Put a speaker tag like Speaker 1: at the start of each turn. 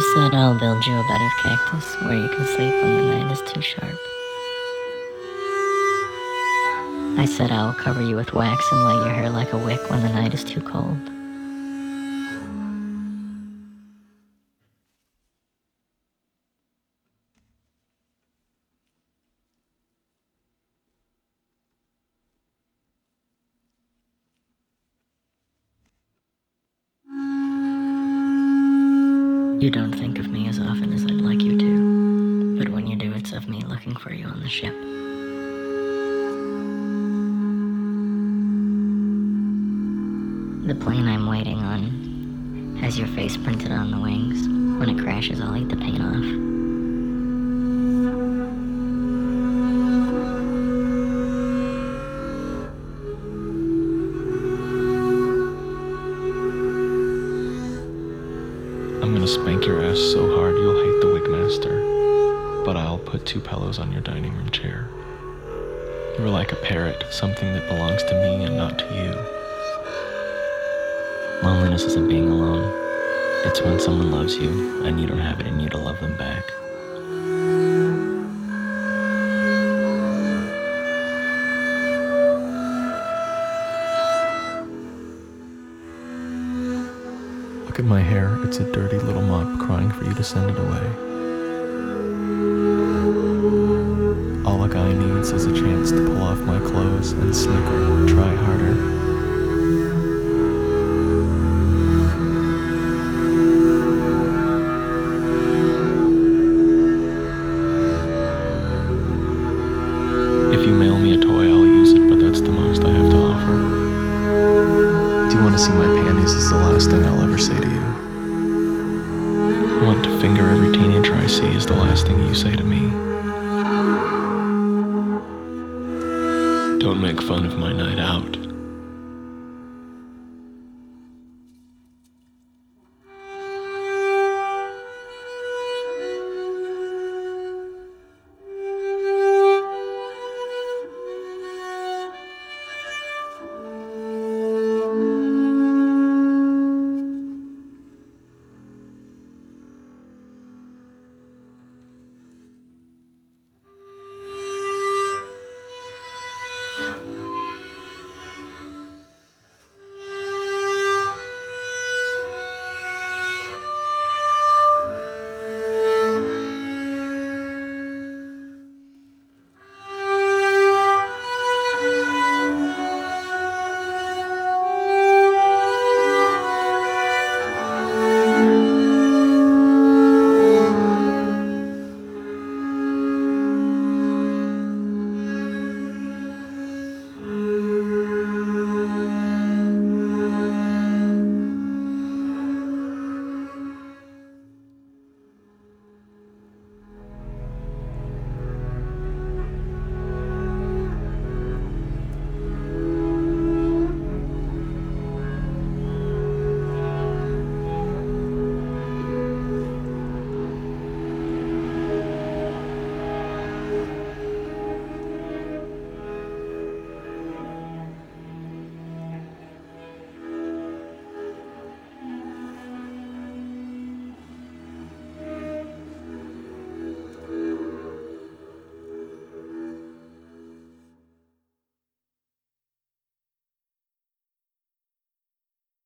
Speaker 1: But I'll build you a bed of cactus where you can sleep when the night is too sharp. I said I will cover you with wax and light your hair like a wick when the night is too cold. You don't think of me as often as I'd like you to, but when you do, it's of me looking for you on the ship. The plane I'm waiting on has your face printed on the wings. When it crashes, I'll eat the paint off.
Speaker 2: I'm gonna spank your ass so hard you'll hate the wigmaster. But I'll put two pillows on your dining room chair. You're like a parrot, something that belongs to me and not to you. Loneliness isn't being alone. It's when someone loves you and you don't have it in you to love them back. Look at my hair. It's a dirty little mop crying for you to send it away. All a guy needs is a chance to pull off my clothes and snicker, try harder. want to see my panties is the last thing I'll ever say to you. I want to finger every teenager I see is the last thing you say to me. Don't make fun of my night